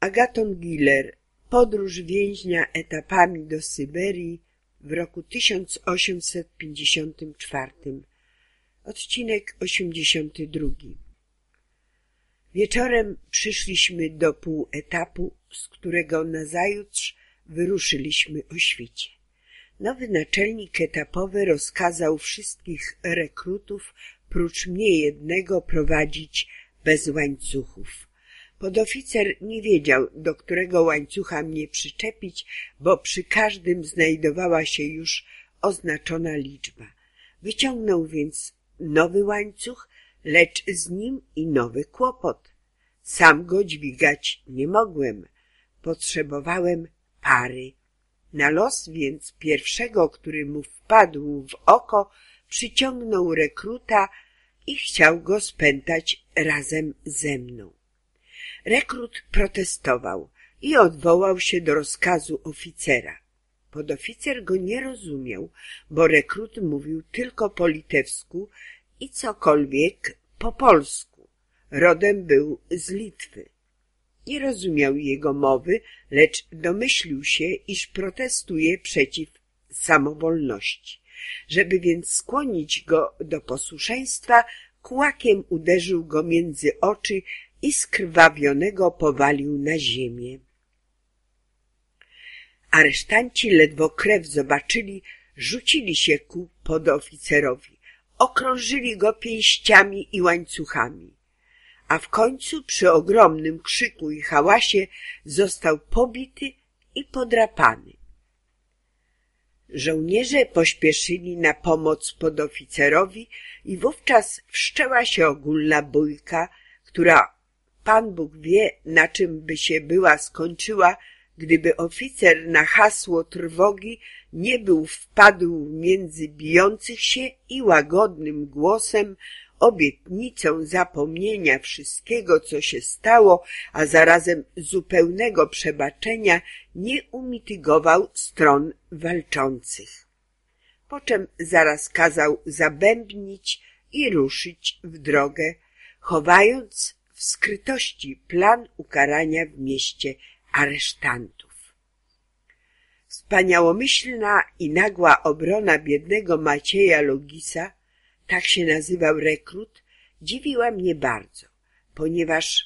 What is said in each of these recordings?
Agaton Giller Podróż więźnia etapami do Syberii w roku 1854 Odcinek 82 Wieczorem przyszliśmy do półetapu, z którego nazajutrz wyruszyliśmy o świcie. Nowy naczelnik etapowy rozkazał wszystkich rekrutów, prócz mnie jednego, prowadzić bez łańcuchów. Podoficer nie wiedział, do którego łańcucha mnie przyczepić, bo przy każdym znajdowała się już oznaczona liczba. Wyciągnął więc nowy łańcuch, lecz z nim i nowy kłopot. Sam go dźwigać nie mogłem. Potrzebowałem pary. Na los więc pierwszego, który mu wpadł w oko, przyciągnął rekruta i chciał go spętać razem ze mną. Rekrut protestował i odwołał się do rozkazu oficera. Podoficer go nie rozumiał, bo rekrut mówił tylko po litewsku i cokolwiek po polsku. Rodem był z Litwy. Nie rozumiał jego mowy, lecz domyślił się, iż protestuje przeciw samowolności. Żeby więc skłonić go do posłuszeństwa, kłakiem uderzył go między oczy i skrwawionego powalił na ziemię. Aresztanci ledwo krew zobaczyli, rzucili się ku podoficerowi, okrążyli go pięściami i łańcuchami, a w końcu przy ogromnym krzyku i hałasie został pobity i podrapany. Żołnierze pośpieszyli na pomoc podoficerowi i wówczas wszczęła się ogólna bójka, która Pan Bóg wie, na czym by się była skończyła, gdyby oficer na hasło trwogi nie był wpadł między bijących się i łagodnym głosem, obietnicą zapomnienia wszystkiego, co się stało, a zarazem zupełnego przebaczenia, nie umitygował stron walczących. Po czym zaraz kazał zabębnić i ruszyć w drogę, chowając w skrytości plan ukarania w mieście aresztantów. Wspaniałomyślna i nagła obrona biednego Macieja Logisa, tak się nazywał rekrut, dziwiła mnie bardzo, ponieważ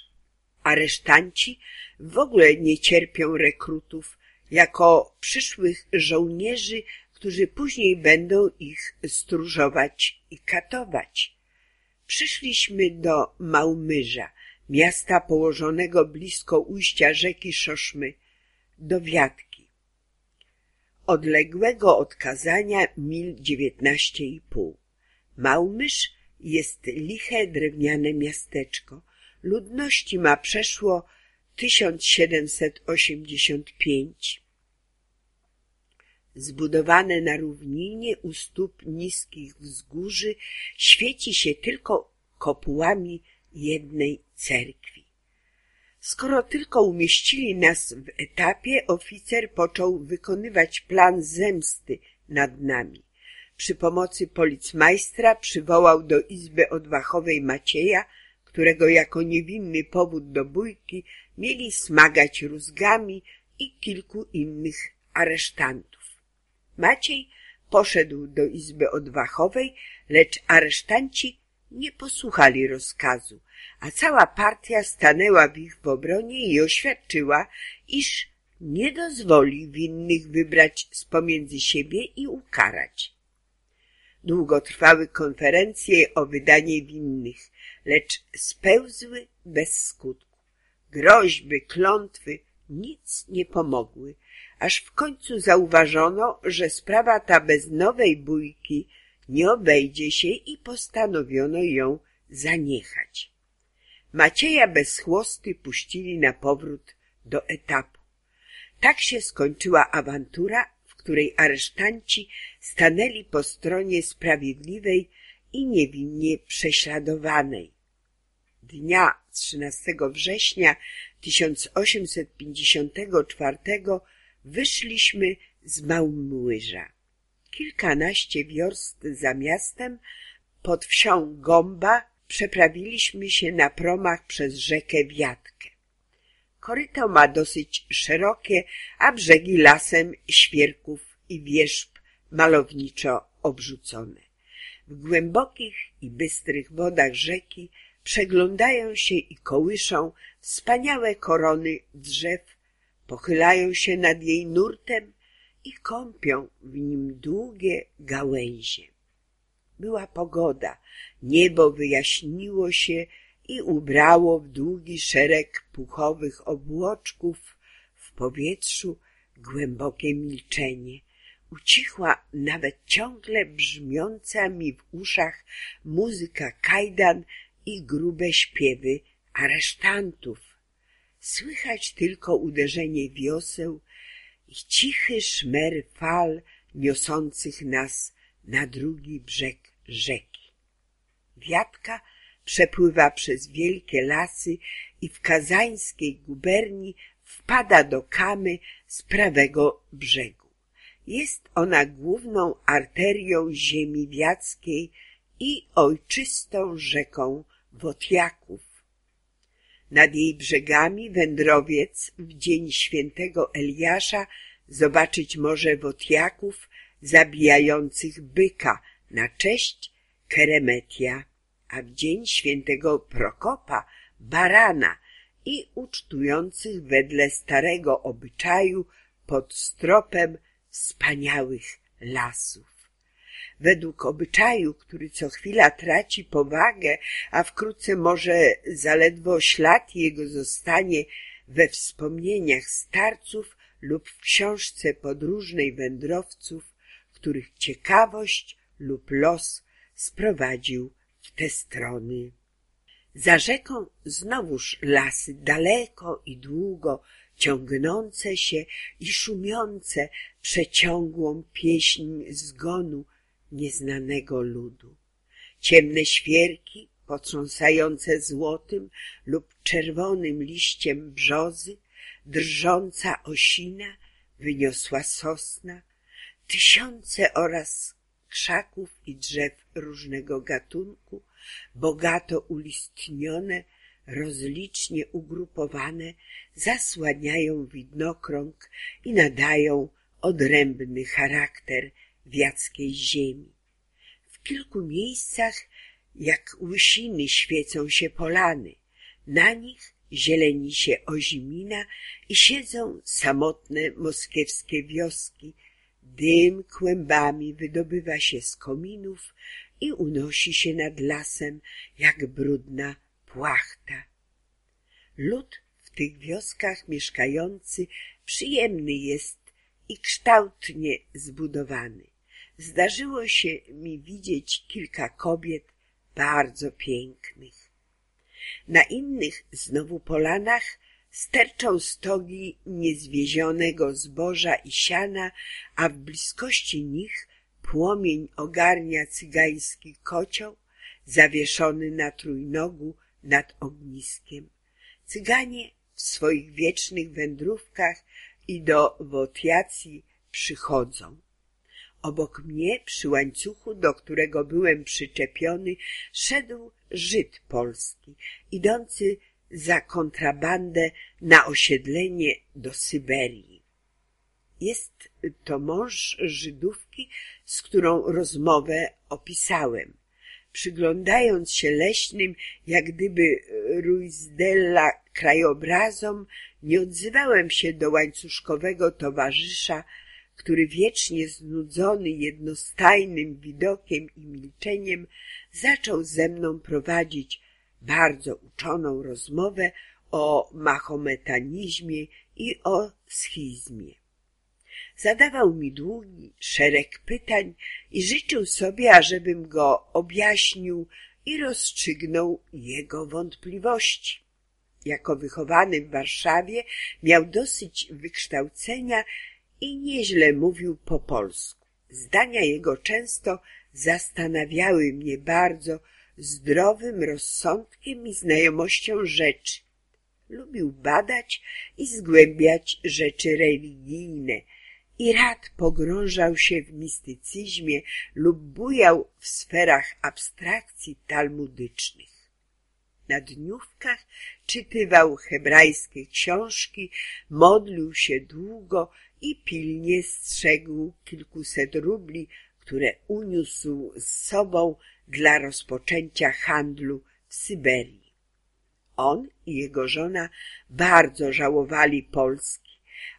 aresztanci w ogóle nie cierpią rekrutów jako przyszłych żołnierzy, którzy później będą ich stróżować i katować. Przyszliśmy do Małmyża, miasta położonego blisko ujścia rzeki Szoszmy, do Wiatki, odległego od Kazania mil dziewiętnaście i pół. Małmysz jest liche drewniane miasteczko. Ludności ma przeszło 1785. Zbudowane na równinie u stóp niskich wzgórzy świeci się tylko kopułami jednej cerkwi. Skoro tylko umieścili nas w etapie, oficer począł wykonywać plan zemsty nad nami. Przy pomocy policmajstra przywołał do izby odwachowej Macieja, którego jako niewinny powód do bójki mieli smagać rózgami i kilku innych aresztantów. Maciej poszedł do izby odwachowej, lecz aresztanci nie posłuchali rozkazu, a cała partia stanęła w ich obronie i oświadczyła, iż nie dozwoli winnych wybrać z pomiędzy siebie i ukarać. Długo trwały konferencje o wydanie winnych, lecz spełzły bez skutku. Groźby, klątwy nic nie pomogły, aż w końcu zauważono, że sprawa ta bez nowej bójki nie obejdzie się i postanowiono ją zaniechać. Macieja bez chłosty puścili na powrót do etapu. Tak się skończyła awantura, w której aresztanci stanęli po stronie sprawiedliwej i niewinnie prześladowanej. Dnia 13 września 1854 wyszliśmy z Małmłyża. Kilkanaście wiorst za miastem, pod wsią Gąba, przeprawiliśmy się na promach przez rzekę Wiatkę. Koryto ma dosyć szerokie, a brzegi lasem świerków i wierzb malowniczo obrzucone. W głębokich i bystrych wodach rzeki przeglądają się i kołyszą wspaniałe korony drzew, pochylają się nad jej nurtem i kąpią w nim długie gałęzie. Była pogoda, niebo wyjaśniło się i ubrało w długi szereg puchowych obłoczków w powietrzu głębokie milczenie. Ucichła nawet ciągle brzmiąca mi w uszach muzyka kajdan i grube śpiewy aresztantów. Słychać tylko uderzenie wioseł i cichy szmer fal niosących nas na drugi brzeg rzeki. Wiatka przepływa przez wielkie lasy i w kazańskiej guberni wpada do Kamy z prawego brzegu. Jest ona główną arterią ziemi wiackiej i ojczystą rzeką Wotjaków. Nad jej brzegami wędrowiec w dzień świętego Eliasza zobaczyć może Wotjaków zabijających byka na cześć Keremetia, a w dzień świętego Prokopa barana i ucztujących wedle starego obyczaju pod stropem wspaniałych lasów. Według obyczaju, który co chwila traci powagę, a wkrótce może zaledwo ślad jego zostanie we wspomnieniach starców lub w książce podróżnej wędrowców, których ciekawość lub los sprowadził w te strony. Za rzeką znowuż lasy daleko i długo ciągnące się i szumiące przeciągłą pieśń zgonu nieznanego ludu. Ciemne świerki, potrząsające złotym lub czerwonym liściem brzozy, drżąca osina, wyniosła sosna, tysiące oraz krzaków i drzew różnego gatunku, bogato ulistnione, rozlicznie ugrupowane, zasłaniają widnokrąg i nadają odrębny charakter wiackiej ziemi. W kilku miejscach jak łysiny świecą się polany, na nich zieleni się ozimina i siedzą samotne moskiewskie wioski, dym kłębami wydobywa się z kominów i unosi się nad lasem jak brudna płachta. Lud w tych wioskach mieszkający przyjemny jest i kształtnie zbudowany. Zdarzyło się mi widzieć kilka kobiet bardzo pięknych. Na innych znowu polanach sterczą stogi niezwiezionego zboża i siana, a w bliskości nich płomień ogarnia cygański kocioł zawieszony na trójnogu nad ogniskiem. Cyganie w swoich wiecznych wędrówkach i do Wotiacji przychodzą. Obok mnie, przy łańcuchu, do którego byłem przyczepiony, szedł Żyd polski, idący za kontrabandę na osiedlenie do Syberii. Jest to mąż Żydówki, z którą rozmowę opisałem. Przyglądając się leśnym, jak gdyby Ruizdella krajobrazom, nie odzywałem się do łańcuszkowego towarzysza, który wiecznie znudzony jednostajnym widokiem i milczeniem zaczął ze mną prowadzić bardzo uczoną rozmowę o mahometanizmie i o schizmie. Zadawał mi długi szereg pytań i życzył sobie, ażebym go objaśnił i rozstrzygnął jego wątpliwości. Jako wychowany w Warszawie miał dosyć wykształcenia i nieźle mówił po polsku. Zdania jego często zastanawiały mnie bardzo zdrowym rozsądkiem i znajomością rzeczy. Lubił badać i zgłębiać rzeczy religijne i rad pogrążał się w mistycyzmie lub bujał w sferach abstrakcji talmudycznych. Na dniówkach, czytywał hebrajskie książki, modlił się długo i pilnie strzegł kilkuset rubli, które uniósł z sobą dla rozpoczęcia handlu w Syberii. On i jego żona bardzo żałowali Polski,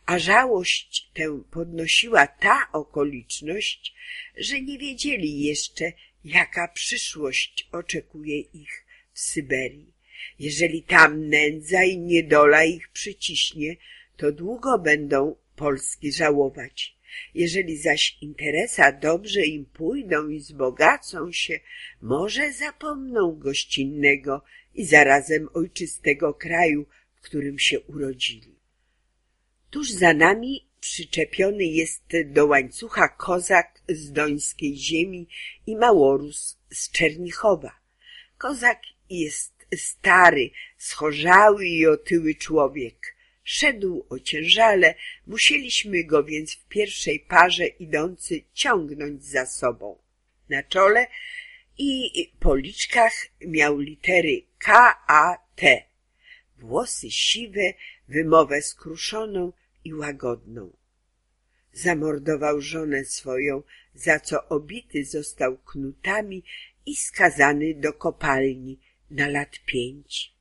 a żałość tę podnosiła ta okoliczność, że nie wiedzieli jeszcze, jaka przyszłość oczekuje ich Syberii. Jeżeli tam nędza i niedola ich przyciśnie, to długo będą Polski żałować. Jeżeli zaś interesa dobrze im pójdą i zbogacą się, może zapomną gościnnego i zarazem ojczystego kraju, w którym się urodzili. Tuż za nami przyczepiony jest do łańcucha kozak z dońskiej ziemi i małorus z Czernichowa. Kozak jest stary, schorzały i otyły człowiek. Szedł ociężale, musieliśmy go więc w pierwszej parze idący ciągnąć za sobą. Na czole i policzkach miał litery K, A, T. Włosy siwe, wymowę skruszoną i łagodną. Zamordował żonę swoją, za co obity został knutami i skazany do kopalni na lat pięć.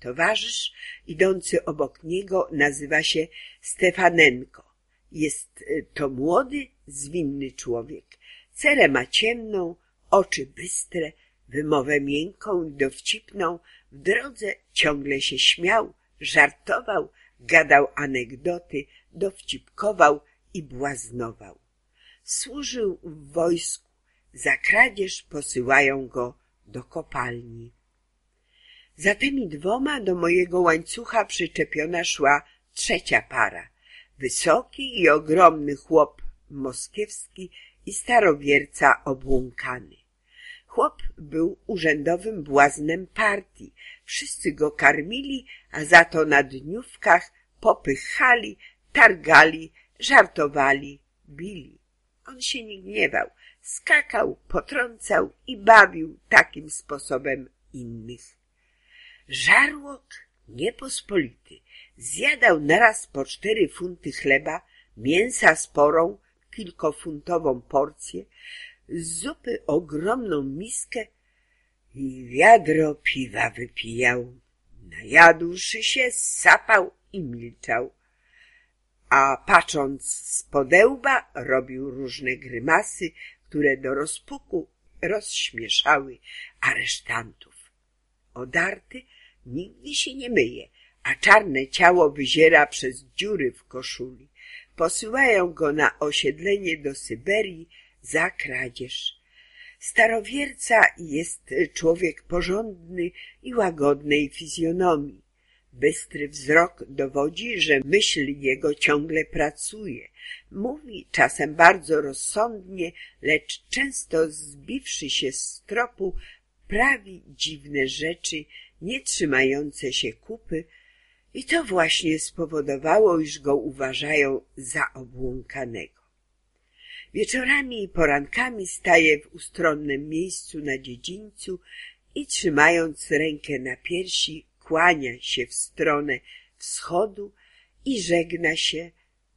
Towarzysz idący obok niego nazywa się Stefanenko. Jest e, to młody, zwinny człowiek. Cerę ma ciemną, oczy bystre, wymowę miękką i dowcipną. W drodze ciągle się śmiał, żartował, gadał anegdoty, dowcipkował i błaznował. Służył w wojsku, za kradzież posyłają go do kopalni. Za tymi dwoma do mojego łańcucha przyczepiona szła trzecia para. Wysoki i ogromny chłop moskiewski i starowierca obłąkany. Chłop był urzędowym błaznem partii. Wszyscy go karmili, a za to na dniówkach popychali, targali, żartowali, bili. On się nie gniewał, skakał, potrącał i bawił takim sposobem innych. Żarłok niepospolity zjadał naraz po cztery funty chleba, mięsa sporą, kilkofuntową porcję, zupy ogromną miskę i wiadro piwa wypijał. Najadłszy się, sapał i milczał, a patrząc z podełba robił różne grymasy, które do rozpuku rozśmieszały aresztantów. Odarty nigdy się nie myje, a czarne ciało wyziera przez dziury w koszuli. Posyłają go na osiedlenie do Syberii za kradzież. Starowierca jest człowiek porządny i łagodnej fizjonomii. Bystry wzrok dowodzi, że myśl jego ciągle pracuje. Mówi czasem bardzo rozsądnie, lecz często zbiwszy się z tropu, prawi dziwne rzeczy, nie trzymające się kupy, i to właśnie spowodowało, iż go uważają za obłąkanego. Wieczorami i porankami staje w ustronnym miejscu na dziedzińcu i trzymając rękę na piersi, kłania się w stronę wschodu i żegna się,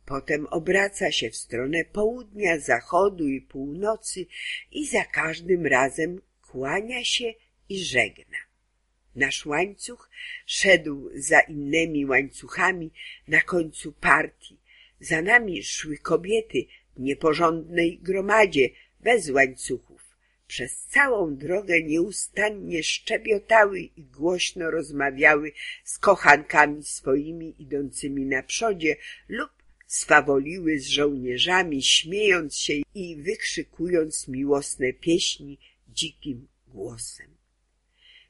potem obraca się w stronę południa, zachodu i północy i za każdym razem kłania się i żegna. Nasz łańcuch szedł za innymi łańcuchami na końcu partii. Za nami szły kobiety w nieporządnej gromadzie, bez łańcuchów. Przez całą drogę nieustannie szczebiotały i głośno rozmawiały z kochankami swoimi idącymi na przodzie lub swawoliły z żołnierzami, śmiejąc się i wykrzykując miłosne pieśni dzikim głosem.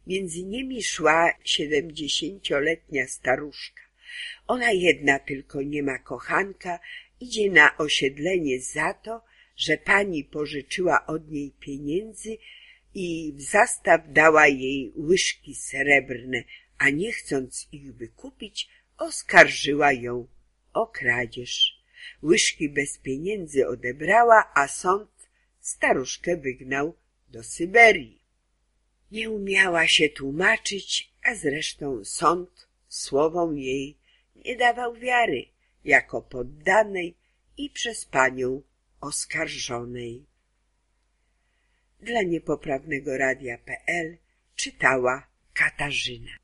Między nimi szła siedemdziesięcioletnia staruszka. Ona jedna tylko nie ma kochanka, idzie na osiedlenie za to, że pani pożyczyła od niej pieniędzy i w zastaw dała jej łyżki srebrne, a nie chcąc ich wykupić, oskarżyła ją o kradzież. Łyżki bez pieniędzy odebrała, a sąd staruszkę wygnał do Syberii. Nie umiała się tłumaczyć, a zresztą sąd słowom jej nie dawał wiary jako poddanej i przez panią oskarżonej. Dla niepoprawnego radia.pl czytała Katarzyna.